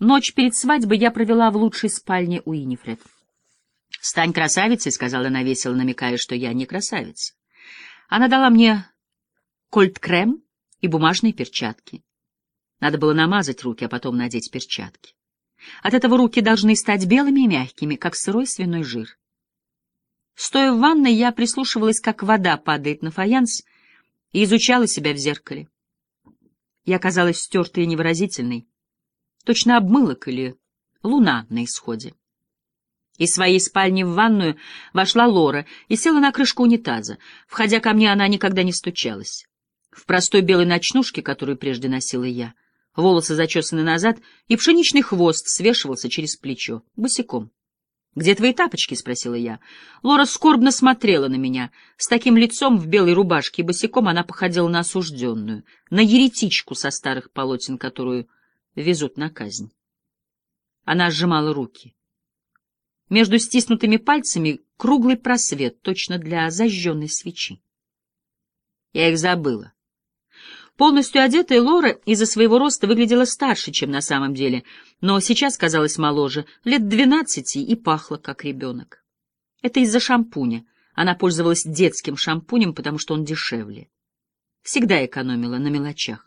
Ночь перед свадьбой я провела в лучшей спальне у Инифред. «Стань красавицей», — сказала она весело, намекая, что я не красавица. Она дала мне кольт-крем и бумажные перчатки. Надо было намазать руки, а потом надеть перчатки. От этого руки должны стать белыми и мягкими, как сырой свиной жир. Стоя в ванной, я прислушивалась, как вода падает на фаянс, и изучала себя в зеркале. Я казалась стертой и невыразительной, точно обмылок или луна на исходе. Из своей спальни в ванную вошла Лора и села на крышку унитаза. Входя ко мне, она никогда не стучалась. В простой белой ночнушке, которую прежде носила я, волосы зачесаны назад, и пшеничный хвост свешивался через плечо, босиком. «Где твои тапочки?» — спросила я. Лора скорбно смотрела на меня. С таким лицом в белой рубашке и босиком она походила на осужденную, на еретичку со старых полотен, которую везут на казнь. Она сжимала руки. Между стиснутыми пальцами круглый просвет, точно для зажженной свечи. Я их забыла. Полностью одетая Лора из-за своего роста выглядела старше, чем на самом деле, но сейчас казалась моложе, лет двенадцати, и пахла, как ребенок. Это из-за шампуня. Она пользовалась детским шампунем, потому что он дешевле. Всегда экономила на мелочах.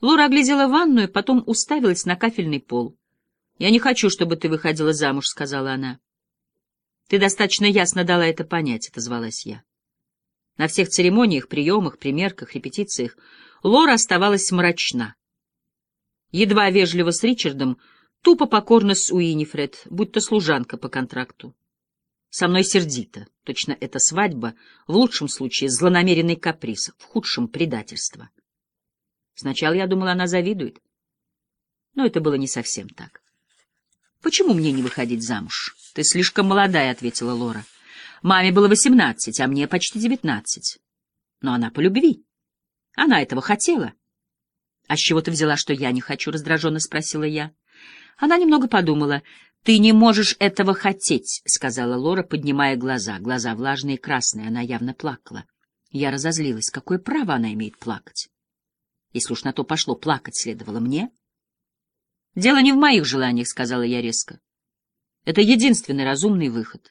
Лора оглядела ванную, потом уставилась на кафельный пол. «Я не хочу, чтобы ты выходила замуж», — сказала она. «Ты достаточно ясно дала это понять», — отозвалась я. На всех церемониях, приемах, примерках, репетициях Лора оставалась мрачна. Едва вежливо с Ричардом, тупо покорно с Уинифред, будто служанка по контракту. Со мной сердито. Точно эта свадьба, в лучшем случае, злонамеренный каприз, в худшем — предательство. Сначала я думала, она завидует. Но это было не совсем так. «Почему мне не выходить замуж?» «Ты слишком молодая», — ответила Лора. «Маме было восемнадцать, а мне почти девятнадцать. Но она по любви. Она этого хотела. — А с чего ты взяла, что я не хочу? — раздраженно спросила я. Она немного подумала. — Ты не можешь этого хотеть, — сказала Лора, поднимая глаза. Глаза влажные и красные, она явно плакала. Я разозлилась. Какое право она имеет плакать? Если уж на то пошло, плакать следовало мне. — Дело не в моих желаниях, — сказала я резко. — Это единственный разумный выход.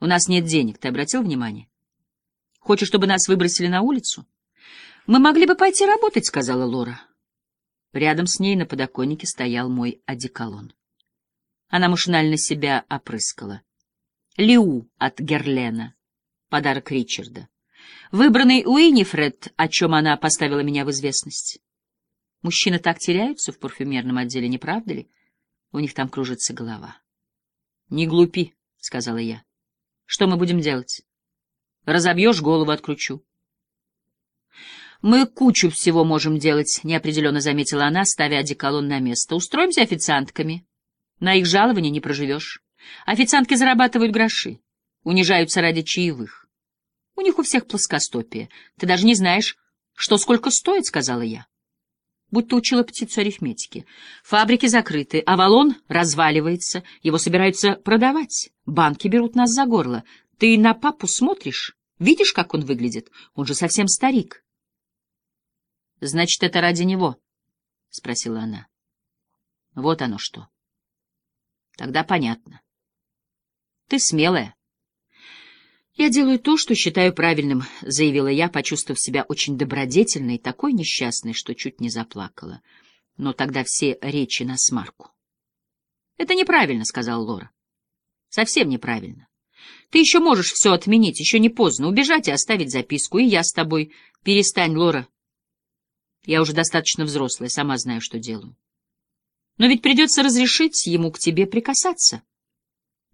У нас нет денег, ты обратил внимание? Хочешь, чтобы нас выбросили на улицу? — «Мы могли бы пойти работать», — сказала Лора. Рядом с ней на подоконнике стоял мой одеколон. Она машинально себя опрыскала. Лиу от Герлена. Подарок Ричарда. Выбранный Уинифред, о чем она поставила меня в известность. Мужчины так теряются в парфюмерном отделе, не правда ли? У них там кружится голова. — Не глупи, — сказала я. — Что мы будем делать? Разобьешь голову, откручу. «Мы кучу всего можем делать», — неопределенно заметила она, ставя одеколон на место. «Устроимся официантками. На их жалование не проживешь. Официантки зарабатывают гроши, унижаются ради чаевых. У них у всех плоскостопие. Ты даже не знаешь, что сколько стоит», — сказала я. Будто учила птицу арифметики. Фабрики закрыты, Авалон разваливается, его собираются продавать. Банки берут нас за горло. Ты на папу смотришь? Видишь, как он выглядит? Он же совсем старик. — Значит, это ради него? — спросила она. — Вот оно что. — Тогда понятно. — Ты смелая. — Я делаю то, что считаю правильным, — заявила я, почувствовав себя очень добродетельной и такой несчастной, что чуть не заплакала. Но тогда все речи на смарку. — Это неправильно, — сказал Лора. — Совсем неправильно. Ты еще можешь все отменить, еще не поздно, убежать и оставить записку, и я с тобой. Перестань, Лора, я уже достаточно взрослая, сама знаю, что делаю. Но ведь придется разрешить ему к тебе прикасаться.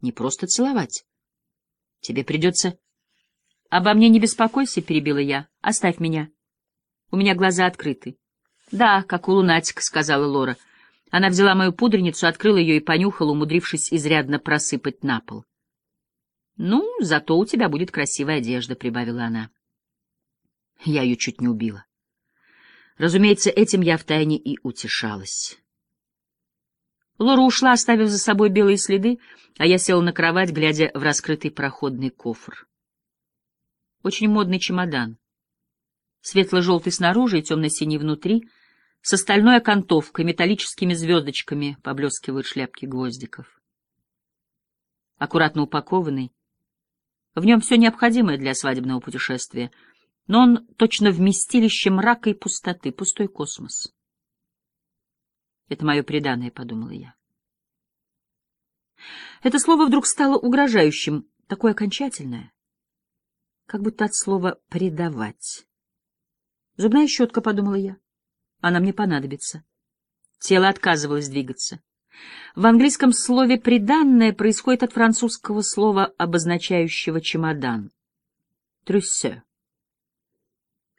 Не просто целовать. Тебе придется... — Обо мне не беспокойся, — перебила я. — Оставь меня. У меня глаза открыты. — Да, как у лунатика, — сказала Лора. Она взяла мою пудреницу, открыла ее и понюхала, умудрившись изрядно просыпать на пол. — Ну, зато у тебя будет красивая одежда, — прибавила она. Я ее чуть не убила. Разумеется, этим я втайне и утешалась. Лора ушла, оставив за собой белые следы, а я села на кровать, глядя в раскрытый проходный кофр. Очень модный чемодан. Светло-желтый снаружи и темно-синий внутри, с остальной окантовкой, металлическими звездочками поблескивают шляпки гвоздиков. Аккуратно упакованный, в нем все необходимое для свадебного путешествия, но он точно вместилище мрака и пустоты, пустой космос. Это мое преданное, — подумала я. Это слово вдруг стало угрожающим, такое окончательное, как будто от слова «предавать». Зубная щетка, — подумала я. Она мне понадобится. Тело отказывалось двигаться. В английском слове «приданное» происходит от французского слова, обозначающего чемодан. Трюссе.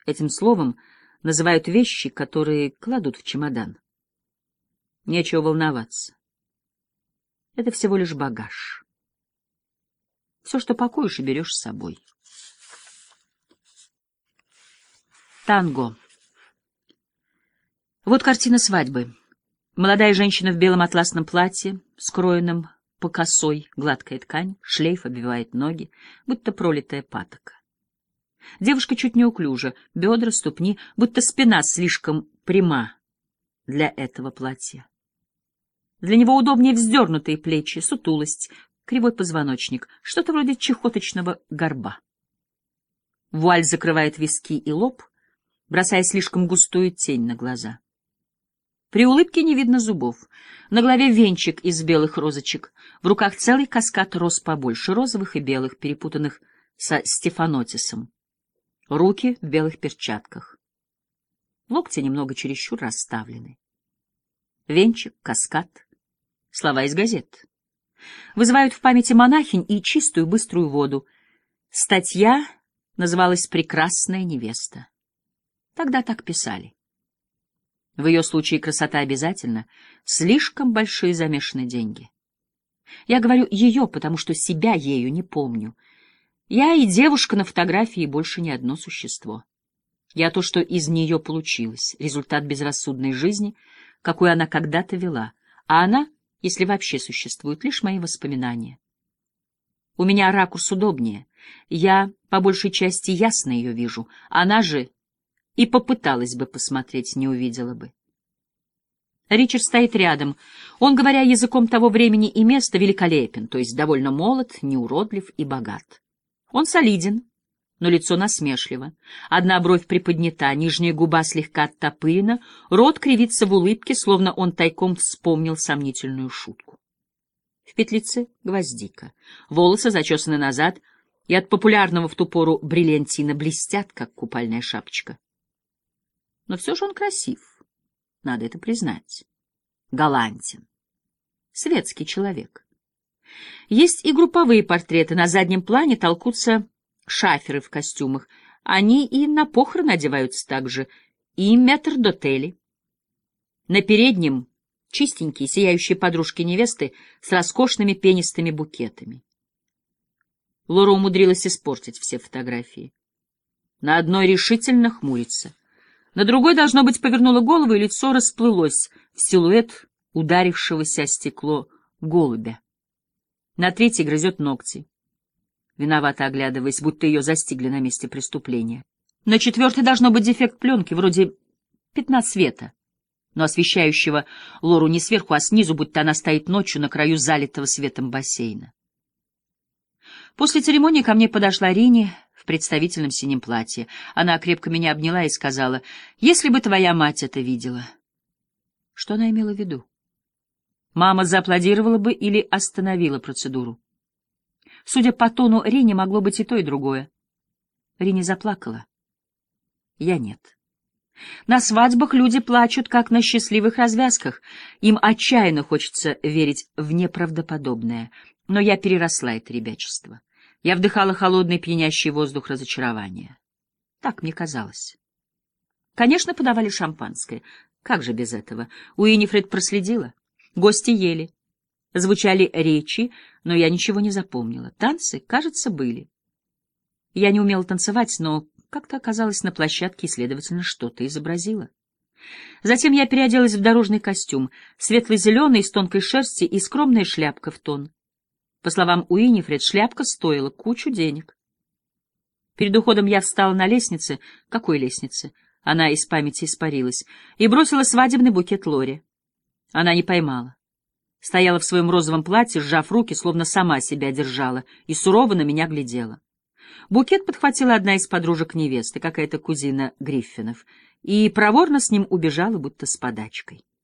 Этим словом называют вещи, которые кладут в чемодан. Нечего волноваться. Это всего лишь багаж. Все, что пакуешь и берешь с собой. Танго. Вот картина свадьбы. Молодая женщина в белом атласном платье, скроенном по косой, гладкая ткань, шлейф обвивает ноги, будто пролитая патока. Девушка чуть неуклюжа, бедра, ступни, будто спина слишком пряма для этого платья. Для него удобнее вздернутые плечи, сутулость, кривой позвоночник, что-то вроде чехоточного горба. Вуаль закрывает виски и лоб, бросая слишком густую тень на глаза. При улыбке не видно зубов. На голове венчик из белых розочек, в руках целый каскад роз побольше, розовых и белых, перепутанных со стефанотисом. Руки в белых перчатках. Локти немного чересчур расставлены. Венчик, каскад, слова из газет. Вызывают в памяти монахинь и чистую быструю воду. Статья называлась «Прекрасная невеста». Тогда так писали. В ее случае красота обязательно, слишком большие замешаны деньги. Я говорю «ее», потому что себя ею не помню. Я и девушка на фотографии, и больше не одно существо. Я то, что из нее получилось, результат безрассудной жизни, какую она когда-то вела, а она, если вообще существует, лишь мои воспоминания. У меня ракурс удобнее, я по большей части ясно ее вижу, она же и попыталась бы посмотреть, не увидела бы. Ричард стоит рядом. Он, говоря языком того времени и места, великолепен, то есть довольно молод, неуродлив и богат. Он солиден, но лицо насмешливо. Одна бровь приподнята, нижняя губа слегка оттопырена, рот кривится в улыбке, словно он тайком вспомнил сомнительную шутку. В петлице гвоздика, волосы зачесаны назад и от популярного в ту пору бриллиантина блестят, как купальная шапочка. Но все же он красив, надо это признать. Галантен. Светский человек. Есть и групповые портреты. На заднем плане толкутся шаферы в костюмах. Они и на похороны одеваются так же. И метрдотели. На переднем чистенькие, сияющие подружки невесты с роскошными пенистыми букетами. Лора умудрилась испортить все фотографии. На одной решительно хмурится — на другой, должно быть, повернула голову, и лицо расплылось в силуэт ударившегося о стекло голубя. На третьей грызет ногти, виновато оглядываясь, будто ее застигли на месте преступления. На четвертой должно быть дефект пленки, вроде пятна света, но освещающего Лору не сверху, а снизу, будто она стоит ночью на краю залитого светом бассейна. После церемонии ко мне подошла Рини, в представительном синем платье. Она крепко меня обняла и сказала, «Если бы твоя мать это видела». Что она имела в виду? Мама зааплодировала бы или остановила процедуру. Судя по тону Рини, могло быть и то, и другое. Рини заплакала. Я нет. На свадьбах люди плачут, как на счастливых развязках. Им отчаянно хочется верить в неправдоподобное. Но я переросла это ребячество. Я вдыхала холодный пьянящий воздух разочарования. Так мне казалось. Конечно, подавали шампанское. Как же без этого? Уинифред проследила. Гости ели. Звучали речи, но я ничего не запомнила. Танцы, кажется, были. Я не умела танцевать, но как-то оказалась на площадке и, следовательно, что-то изобразила. Затем я переоделась в дорожный костюм, светло-зеленый, с тонкой шерсти и скромная шляпка в тон. По словам Уинифред, шляпка стоила кучу денег. Перед уходом я встала на лестнице. Какой лестнице? Она из памяти испарилась и бросила свадебный букет Лоре. Она не поймала. Стояла в своем розовом платье, сжав руки, словно сама себя держала, и сурово на меня глядела. Букет подхватила одна из подружек невесты, какая-то кузина Гриффинов, и проворно с ним убежала, будто с подачкой.